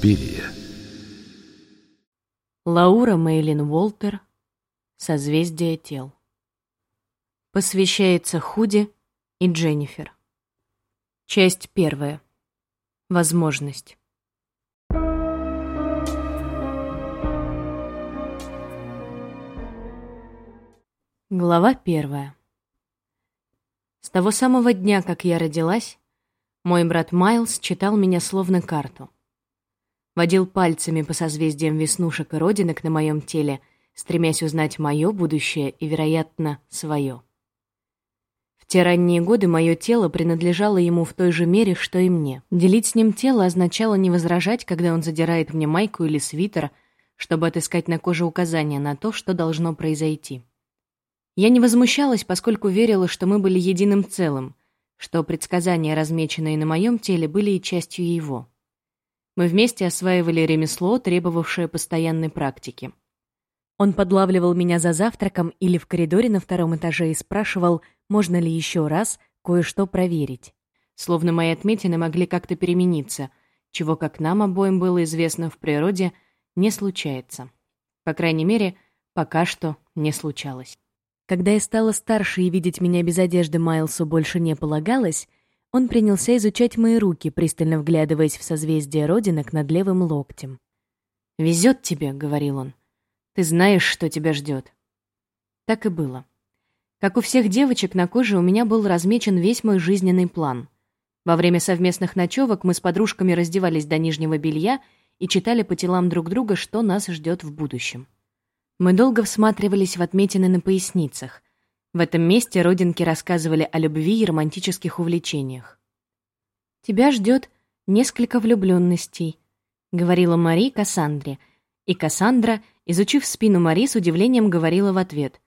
Суспирия. Лаура Мейлин Уолтер. Созвездие тел. Посвящается Худи и Дженнифер. Часть первая. Возможность. Глава первая. С того самого дня, как я родилась, мой брат Майлз читал меня словно карту. Водил пальцами по созвездиям веснушек и родинок на моем теле, стремясь узнать мое будущее и, вероятно, свое. В те ранние годы мое тело принадлежало ему в той же мере, что и мне. Делить с ним тело означало не возражать, когда он задирает мне майку или свитер, чтобы отыскать на коже указания на то, что должно произойти. Я не возмущалась, поскольку верила, что мы были единым целым, что предсказания, размеченные на моем теле, были и частью его. Мы вместе осваивали ремесло, требовавшее постоянной практики. Он подлавливал меня за завтраком или в коридоре на втором этаже и спрашивал, можно ли еще раз кое-что проверить. Словно мои отметины могли как-то перемениться, чего, как нам обоим было известно в природе, не случается. По крайней мере, пока что не случалось. Когда я стала старше и видеть меня без одежды Майлсу больше не полагалось, он принялся изучать мои руки, пристально вглядываясь в созвездие родинок над левым локтем. «Везет тебе», — говорил он. «Ты знаешь, что тебя ждет». Так и было. Как у всех девочек, на коже у меня был размечен весь мой жизненный план. Во время совместных ночевок мы с подружками раздевались до нижнего белья и читали по телам друг друга, что нас ждет в будущем. Мы долго всматривались в отметины на поясницах. В этом месте родинки рассказывали о любви и романтических увлечениях. «Тебя ждет несколько влюбленностей», — говорила Мари Кассандре. И Кассандра, изучив спину Мари, с удивлением говорила в ответ.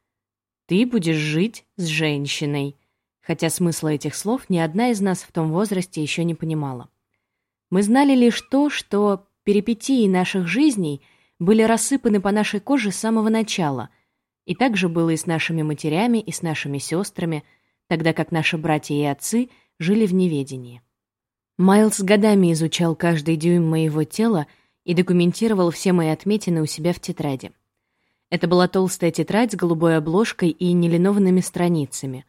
«Ты будешь жить с женщиной», хотя смысла этих слов ни одна из нас в том возрасте еще не понимала. Мы знали лишь то, что перипетии наших жизней — были рассыпаны по нашей коже с самого начала, и так же было и с нашими матерями, и с нашими сестрами, тогда как наши братья и отцы жили в неведении. Майлз годами изучал каждый дюйм моего тела и документировал все мои отметины у себя в тетради. Это была толстая тетрадь с голубой обложкой и нелинованными страницами.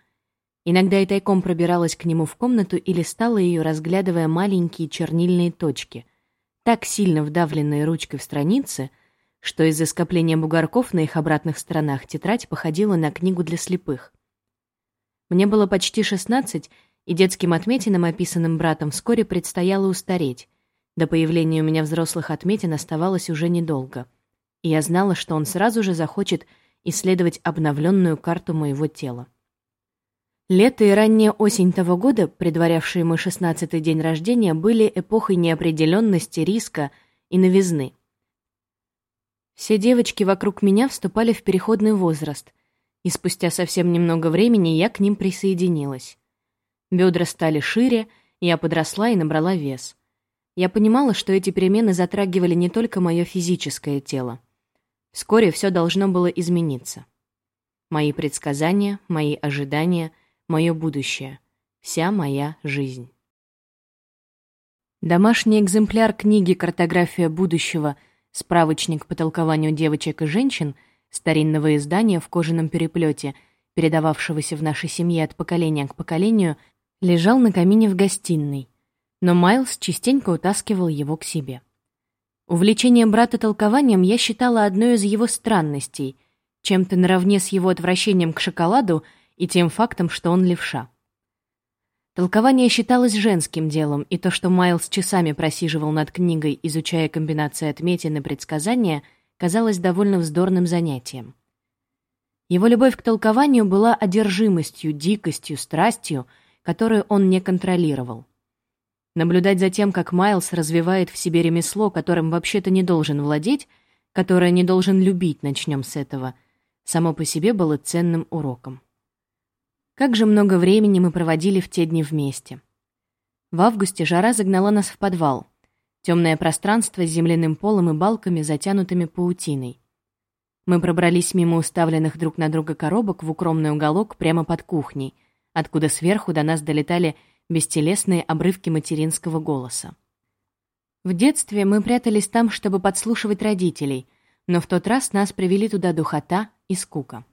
Иногда я тайком пробиралась к нему в комнату и листала ее, разглядывая маленькие чернильные точки, так сильно вдавленные ручкой в страницы — что из-за скопления бугорков на их обратных сторонах тетрадь походила на книгу для слепых. Мне было почти шестнадцать, и детским отметинам, описанным братом, вскоре предстояло устареть. До появления у меня взрослых отметин оставалось уже недолго. И я знала, что он сразу же захочет исследовать обновленную карту моего тела. Лето и ранняя осень того года, предварявшие мой шестнадцатый день рождения, были эпохой неопределенности, риска и новизны. Все девочки вокруг меня вступали в переходный возраст, и спустя совсем немного времени я к ним присоединилась. Бедра стали шире, я подросла и набрала вес. Я понимала, что эти перемены затрагивали не только мое физическое тело. Вскоре все должно было измениться. Мои предсказания, мои ожидания, мое будущее. Вся моя жизнь. Домашний экземпляр книги «Картография будущего» — Справочник по толкованию девочек и женщин старинного издания в кожаном переплете, передававшегося в нашей семье от поколения к поколению, лежал на камине в гостиной, но Майлз частенько утаскивал его к себе. Увлечение брата толкованием я считала одной из его странностей, чем-то наравне с его отвращением к шоколаду и тем фактом, что он левша. Толкование считалось женским делом, и то, что Майлз часами просиживал над книгой, изучая комбинации отметин и предсказания, казалось довольно вздорным занятием. Его любовь к толкованию была одержимостью, дикостью, страстью, которую он не контролировал. Наблюдать за тем, как Майлз развивает в себе ремесло, которым вообще-то не должен владеть, которое не должен любить, начнем с этого, само по себе было ценным уроком. Как же много времени мы проводили в те дни вместе. В августе жара загнала нас в подвал. Темное пространство с земляным полом и балками, затянутыми паутиной. Мы пробрались мимо уставленных друг на друга коробок в укромный уголок прямо под кухней, откуда сверху до нас долетали бестелесные обрывки материнского голоса. В детстве мы прятались там, чтобы подслушивать родителей, но в тот раз нас привели туда духота и скука.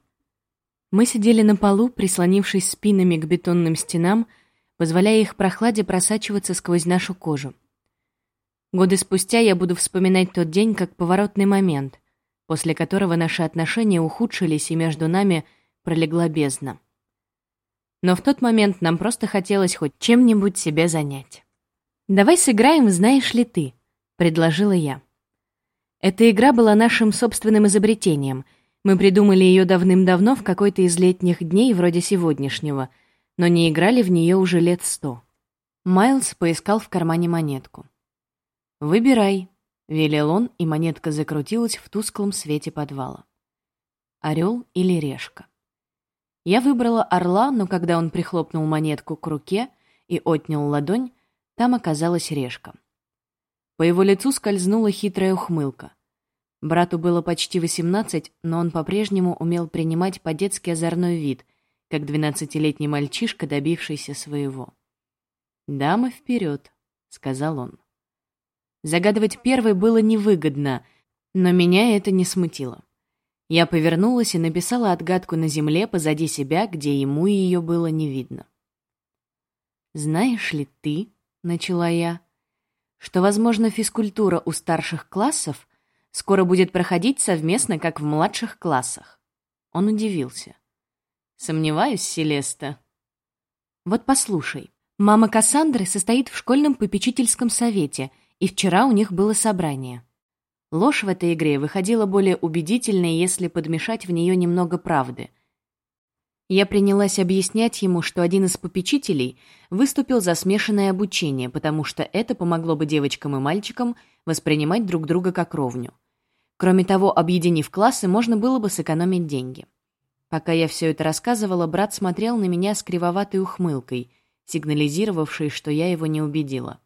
Мы сидели на полу, прислонившись спинами к бетонным стенам, позволяя их прохладе просачиваться сквозь нашу кожу. Годы спустя я буду вспоминать тот день как поворотный момент, после которого наши отношения ухудшились и между нами пролегла бездна. Но в тот момент нам просто хотелось хоть чем-нибудь себя занять. «Давай сыграем «Знаешь ли ты», — предложила я. Эта игра была нашим собственным изобретением. Мы придумали ее давным-давно в какой-то из летних дней вроде сегодняшнего, но не играли в нее уже лет сто. Майлз поискал в кармане монетку. «Выбирай», — велел он, и монетка закрутилась в тусклом свете подвала. «Орел или решка?» Я выбрала орла, но когда он прихлопнул монетку к руке и отнял ладонь, там оказалась решка. По его лицу скользнула хитрая ухмылка. Брату было почти восемнадцать, но он по-прежнему умел принимать по-детски озорной вид, как двенадцатилетний мальчишка, добившийся своего. «Дама вперед», — сказал он. Загадывать первой было невыгодно, но меня это не смутило. Я повернулась и написала отгадку на земле позади себя, где ему ее было не видно. «Знаешь ли ты, — начала я, — что, возможно, физкультура у старших классов скоро будет проходить совместно, как в младших классах?» Он удивился. «Сомневаюсь, Селеста». «Вот послушай, мама Кассандры состоит в школьном попечительском совете — и вчера у них было собрание. Ложь в этой игре выходила более убедительной, если подмешать в нее немного правды. Я принялась объяснять ему, что один из попечителей выступил за смешанное обучение, потому что это помогло бы девочкам и мальчикам воспринимать друг друга как ровню. Кроме того, объединив классы, можно было бы сэкономить деньги. Пока я все это рассказывала, брат смотрел на меня с кривоватой ухмылкой, сигнализировавшей, что я его не убедила.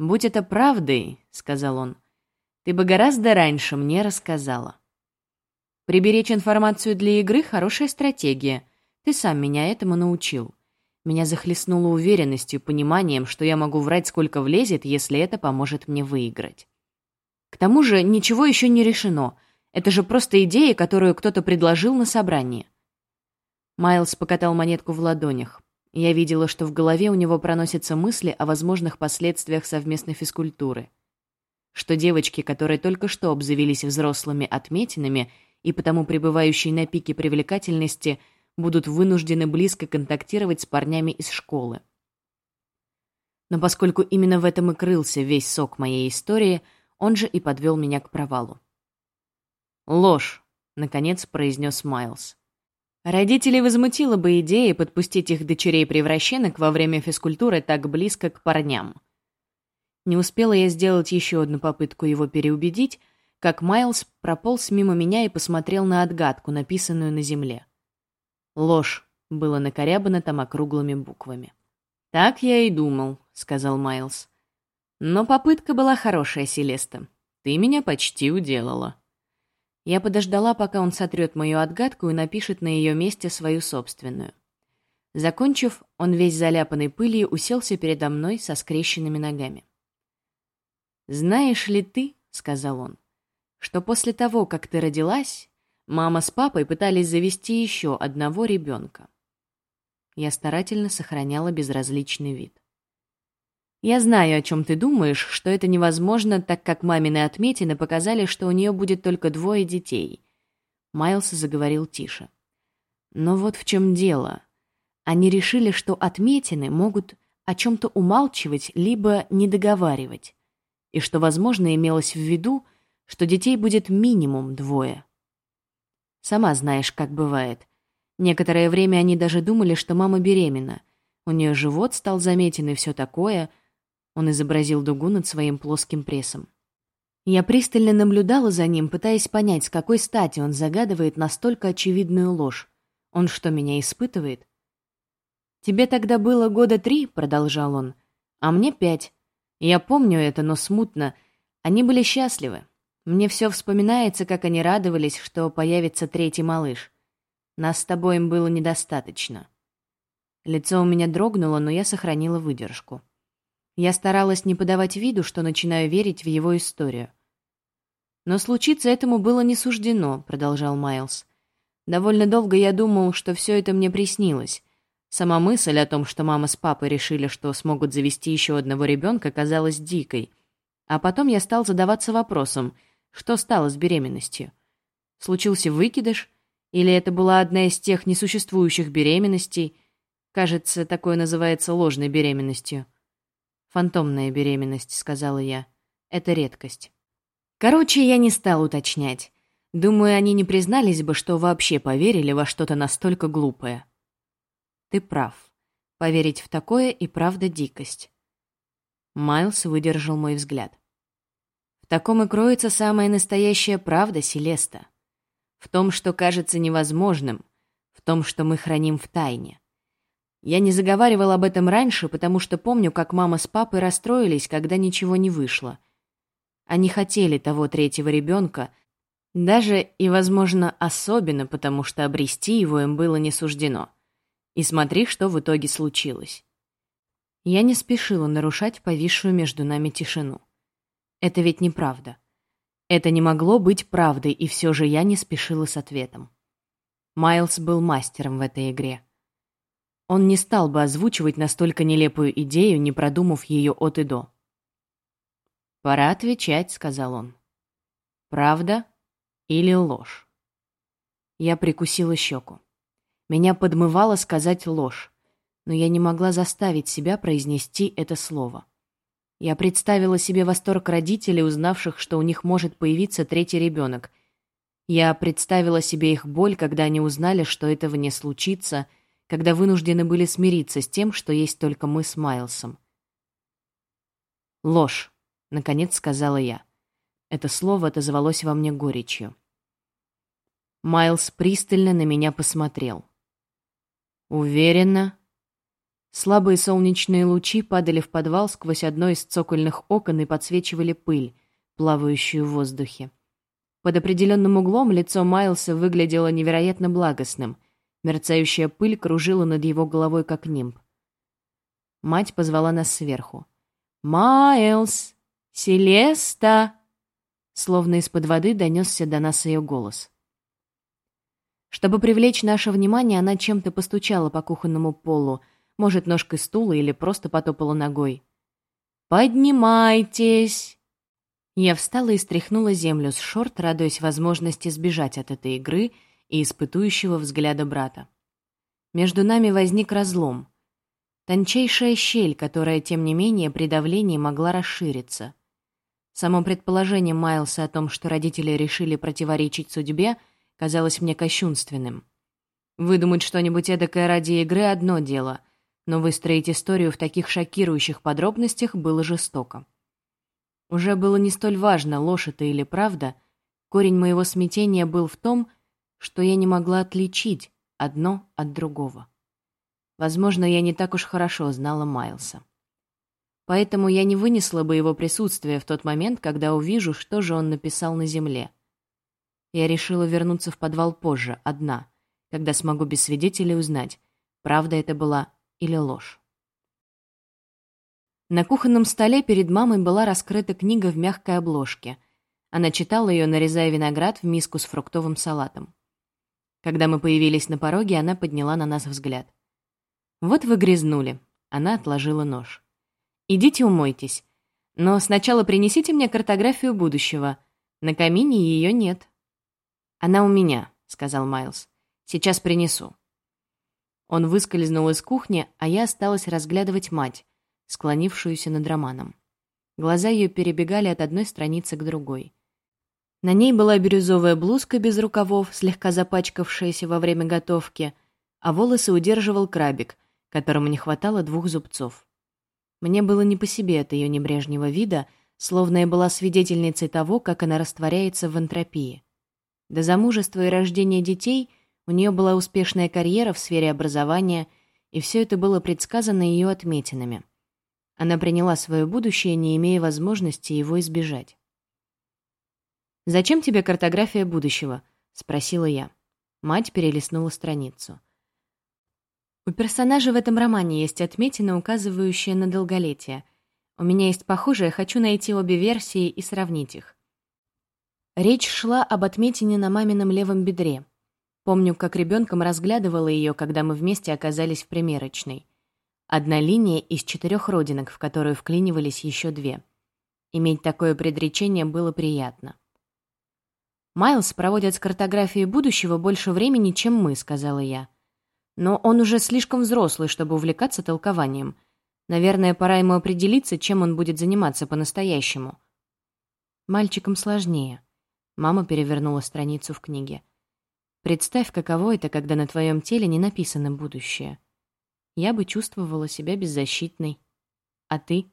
«Будь это правдой», — сказал он, — «ты бы гораздо раньше мне рассказала». «Приберечь информацию для игры — хорошая стратегия. Ты сам меня этому научил». Меня захлестнуло уверенностью, пониманием, что я могу врать сколько влезет, если это поможет мне выиграть. К тому же ничего еще не решено. Это же просто идея, которую кто-то предложил на собрании. Майлз покатал монетку в ладонях. Я видела, что в голове у него проносятся мысли о возможных последствиях совместной физкультуры. Что девочки, которые только что обзавелись взрослыми отметинами и потому пребывающие на пике привлекательности, будут вынуждены близко контактировать с парнями из школы. Но поскольку именно в этом и крылся весь сок моей истории, он же и подвел меня к провалу. «Ложь», — наконец произнес Майлз. Родителей возмутила бы идея подпустить их дочерей-превращенок во время физкультуры так близко к парням. Не успела я сделать еще одну попытку его переубедить, как Майлз прополз мимо меня и посмотрел на отгадку, написанную на земле. «Ложь» было накорябано там округлыми буквами. «Так я и думал», — сказал Майлз. «Но попытка была хорошая, Селеста. Ты меня почти уделала». Я подождала, пока он сотрет мою отгадку и напишет на ее месте свою собственную. Закончив, он весь заляпанный пылью уселся передо мной со скрещенными ногами. «Знаешь ли ты, — сказал он, — что после того, как ты родилась, мама с папой пытались завести еще одного ребенка?» Я старательно сохраняла безразличный вид. Я знаю, о чем ты думаешь, что это невозможно, так как мамины отметины показали, что у нее будет только двое детей. Майлз заговорил тише. Но вот в чем дело. Они решили, что отметины могут о чем-то умалчивать либо недоговаривать, и что, возможно, имелось в виду, что детей будет минимум двое. Сама знаешь, как бывает. Некоторое время они даже думали, что мама беременна. У нее живот стал заметен и все такое — он изобразил дугу над своим плоским прессом. Я пристально наблюдала за ним, пытаясь понять, с какой стати он загадывает настолько очевидную ложь. Он что, меня испытывает? «Тебе тогда было года три», — продолжал он, — «а мне пять. Я помню это, но смутно. Они были счастливы. Мне все вспоминается, как они радовались, что появится третий малыш. Нас с тобой им было недостаточно». Лицо у меня дрогнуло, но я сохранила выдержку. Я старалась не подавать виду, что начинаю верить в его историю. «Но случиться этому было не суждено», — продолжал Майлз. «Довольно долго я думал, что все это мне приснилось. Сама мысль о том, что мама с папой решили, что смогут завести еще одного ребенка, казалась дикой. А потом я стал задаваться вопросом, что стало с беременностью. Случился выкидыш? Или это была одна из тех несуществующих беременностей? Кажется, такое называется ложной беременностью. «Фантомная беременность», — сказала я. «Это редкость». Короче, я не стал уточнять. Думаю, они не признались бы, что вообще поверили во что-то настолько глупое. Ты прав. Поверить в такое и правда дикость. Майлз выдержал мой взгляд. В таком и кроется самая настоящая правда, Селеста. В том, что кажется невозможным, в том, что мы храним в тайне. Я не заговаривал об этом раньше, потому что помню, как мама с папой расстроились, когда ничего не вышло. Они хотели того третьего ребенка, даже и, возможно, особенно, потому что обрести его им было не суждено. И смотри, что в итоге случилось. Я не спешила нарушать повисшую между нами тишину. Это ведь неправда. Это не могло быть правдой, и все же я не спешила с ответом. Майлз был мастером в этой игре. Он не стал бы озвучивать настолько нелепую идею, не продумав ее от и до. «Пора отвечать», — сказал он. «Правда или ложь?» Я прикусила щеку. Меня подмывало сказать ложь, но я не могла заставить себя произнести это слово. Я представила себе восторг родителей, узнавших, что у них может появиться третий ребенок. Я представила себе их боль, когда они узнали, что этого не случится, когда вынуждены были смириться с тем, что есть только мы с Майлсом. «Ложь», — наконец сказала я. Это слово отозвалось во мне горечью. Майлз пристально на меня посмотрел. Уверенно. Слабые солнечные лучи падали в подвал сквозь одно из цокольных окон и подсвечивали пыль, плавающую в воздухе. Под определенным углом лицо Майлса выглядело невероятно благостным. Мерцающая пыль кружила над его головой, как нимб. Мать позвала нас сверху. «Майлз! Селеста!» Словно из-под воды донесся до нас ее голос. Чтобы привлечь наше внимание, она чем-то постучала по кухонному полу, может, ножкой стула или просто потопала ногой. «Поднимайтесь!» Я встала и стряхнула землю с шорт, радуясь возможности сбежать от этой игры и испытующего взгляда брата. Между нами возник разлом. Тончайшая щель, которая, тем не менее, при давлении могла расшириться. Само предположение Майлса о том, что родители решили противоречить судьбе — казалось мне кощунственным. Выдумать что-нибудь эдакое ради игры — одно дело, но выстроить историю в таких шокирующих подробностях было жестоко. Уже было не столь важно, ложь это или правда, корень моего смятения был в том, что я не могла отличить одно от другого. Возможно, я не так уж хорошо знала Майлса. Поэтому я не вынесла бы его присутствия в тот момент, когда увижу, что же он написал на земле — я решила вернуться в подвал позже, одна, когда смогу без свидетелей узнать, правда это была или ложь. На кухонном столе перед мамой была раскрыта книга в мягкой обложке. Она читала ее, нарезая виноград в миску с фруктовым салатом. Когда мы появились на пороге, она подняла на нас взгляд. «Вот вы грязнули». Она отложила нож. «Идите умойтесь. Но сначала принесите мне картографию будущего. На камине ее нет». «Она у меня», — сказал Майлз. «Сейчас принесу». Он выскользнул из кухни, а я осталась разглядывать мать, склонившуюся над романом. Глаза ее перебегали от одной страницы к другой. На ней была бирюзовая блузка без рукавов, слегка запачкавшаяся во время готовки, а волосы удерживал крабик, которому не хватало двух зубцов. Мне было не по себе от ее небрежнего вида, словно я была свидетельницей того, как она растворяется в энтропии. До замужества и рождения детей у нее была успешная карьера в сфере образования, и все это было предсказано ее отметинами. Она приняла свое будущее, не имея возможности его избежать. «Зачем тебе картография будущего?» — спросила я. Мать перелистнула страницу. У персонажа в этом романе есть отметина, указывающая на долголетие. У меня есть похожие, хочу найти обе версии и сравнить их. Речь шла об отметине на мамином левом бедре. Помню, как ребенком разглядывала ее, когда мы вместе оказались в примерочной. Одна линия из четырех родинок, в которую вклинивались еще две. Иметь такое предречение было приятно. «Майлз проводит с картографией будущего больше времени, чем мы», — сказала я. «Но он уже слишком взрослый, чтобы увлекаться толкованием. Наверное, пора ему определиться, чем он будет заниматься по-настоящему». «Мальчикам сложнее». Мама перевернула страницу в книге. «Представь, каково это, когда на твоем теле не написано будущее. Я бы чувствовала себя беззащитной. А ты?»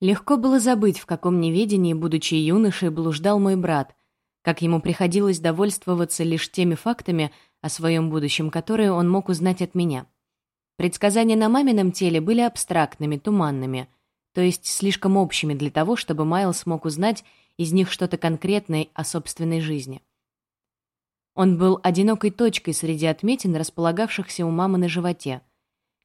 Легко было забыть, в каком неведении, будучи юношей, блуждал мой брат — как ему приходилось довольствоваться лишь теми фактами о своем будущем, которые он мог узнать от меня. Предсказания на мамином теле были абстрактными, туманными, то есть слишком общими для того, чтобы Майлз мог узнать из них что-то конкретное о собственной жизни. Он был одинокой точкой среди отметин, располагавшихся у мамы на животе.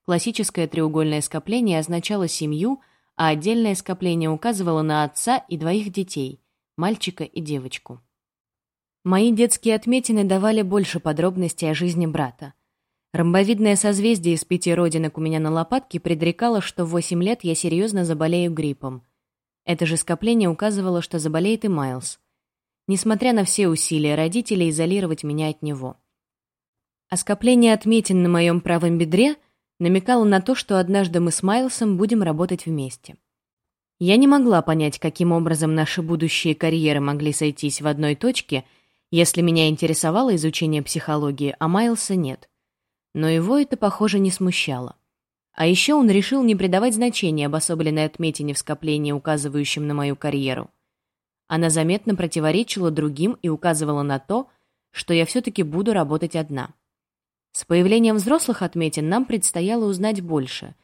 Классическое треугольное скопление означало семью, а отдельное скопление указывало на отца и двоих детей – мальчика и девочку. Мои детские отметины давали больше подробностей о жизни брата. Ромбовидное созвездие из пяти родинок у меня на лопатке предрекало, что в восемь лет я серьезно заболею гриппом. Это же скопление указывало, что заболеет и Майлз. Несмотря на все усилия родителей изолировать меня от него. А скопление отметин на моем правом бедре намекало на то, что однажды мы с Майлсом будем работать вместе. Я не могла понять, каким образом наши будущие карьеры могли сойтись в одной точке — если меня интересовало изучение психологии, а Майлса нет. Но его это, похоже, не смущало. А еще он решил не придавать значения обособленной отметине в скоплении, указывающем на мою карьеру. Она заметно противоречила другим и указывала на то, что я все-таки буду работать одна. С появлением взрослых отметин нам предстояло узнать больше,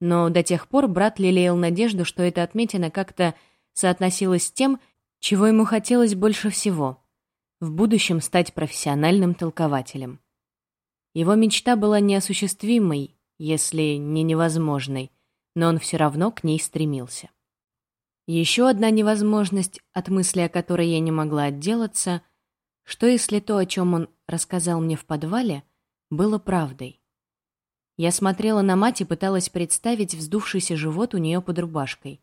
но до тех пор брат лелеял надежду, что эта отметина как-то соотносилась с тем, чего ему хотелось больше всего в будущем стать профессиональным толкователем. Его мечта была неосуществимой, если не невозможной, но он все равно к ней стремился. Еще одна невозможность, от мысли о которой я не могла отделаться, что если то, о чем он рассказал мне в подвале, было правдой. Я смотрела на мать и пыталась представить вздувшийся живот у нее под рубашкой.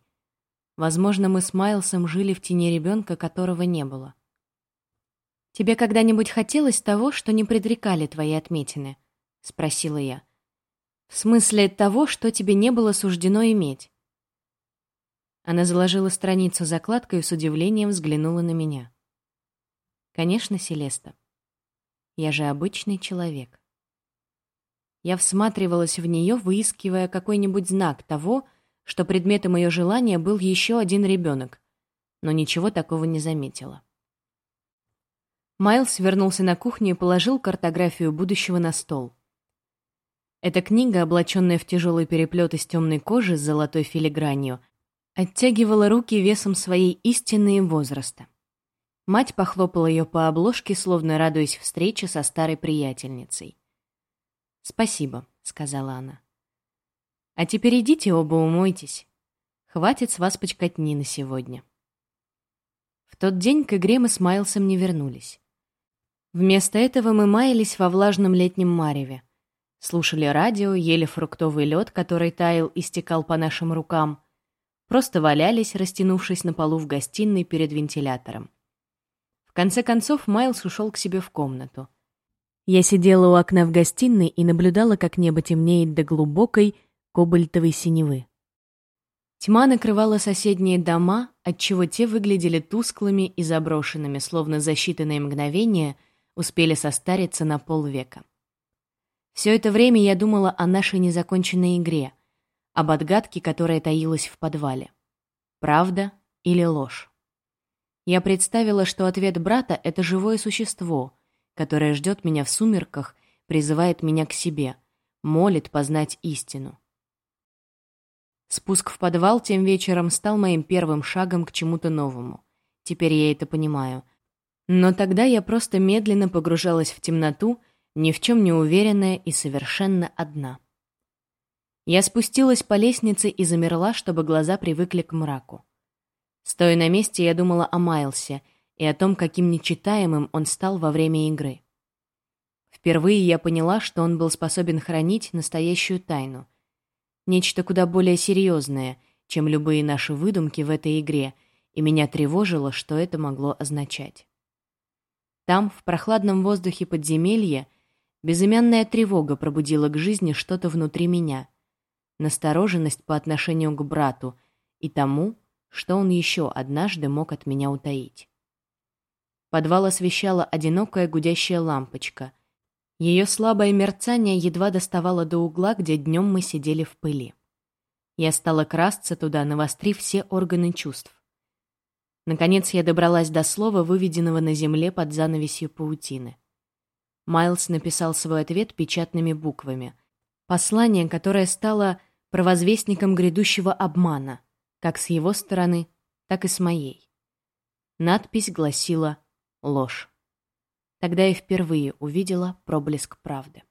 Возможно, мы с Майлсом жили в тени ребенка, которого не было. «Тебе когда-нибудь хотелось того, что не предрекали твои отметины?» — спросила я. «В смысле того, что тебе не было суждено иметь?» Она заложила страницу закладкой и с удивлением взглянула на меня. «Конечно, Селеста. Я же обычный человек». Я всматривалась в нее, выискивая какой-нибудь знак того, что предметом ее желания был еще один ребенок, но ничего такого не заметила. Майлз вернулся на кухню и положил картографию будущего на стол. Эта книга, облаченная в тяжелый переплет из темной кожи с золотой филигранью, оттягивала руки весом своей истины и возраста. Мать похлопала ее по обложке, словно радуясь встрече со старой приятельницей. «Спасибо», — сказала она. «А теперь идите оба умойтесь. Хватит с вас почкотни на сегодня». В тот день к игре мы с Майлсом не вернулись. Вместо этого мы маялись во влажном летнем мареве. Слушали радио, ели фруктовый лед, который таял и стекал по нашим рукам. Просто валялись, растянувшись на полу в гостиной перед вентилятором. В конце концов Майлз ушел к себе в комнату. Я сидела у окна в гостиной и наблюдала, как небо темнеет до глубокой кобальтовой синевы. Тьма накрывала соседние дома, отчего те выглядели тусклыми и заброшенными, словно за считанные мгновения — успели состариться на полвека. Все это время я думала о нашей незаконченной игре, об отгадке, которая таилась в подвале. Правда или ложь? Я представила, что ответ брата — это живое существо, которое ждет меня в сумерках, призывает меня к себе, молит познать истину. Спуск в подвал тем вечером стал моим первым шагом к чему-то новому. Теперь я это понимаю, но тогда я просто медленно погружалась в темноту, ни в чем не уверенная и совершенно одна. Я спустилась по лестнице и замерла, чтобы глаза привыкли к мраку. Стоя на месте, я думала о Майлсе и о том, каким нечитаемым он стал во время игры. Впервые я поняла, что он был способен хранить настоящую тайну. Нечто куда более серьезное, чем любые наши выдумки в этой игре, и меня тревожило, что это могло означать. Там, в прохладном воздухе подземелья, безымянная тревога пробудила к жизни что-то внутри меня, настороженность по отношению к брату и тому, что он еще однажды мог от меня утаить. Подвал освещала одинокая гудящая лампочка. Ее слабое мерцание едва доставало до угла, где днем мы сидели в пыли. Я стала красться туда, навострив все органы чувств. Наконец я добралась до слова, выведенного на земле под занавесью паутины. Майлз написал свой ответ печатными буквами. Послание, которое стало провозвестником грядущего обмана — как с его стороны, так и с моей. Надпись гласила «Ложь». Тогда я впервые увидела проблеск правды.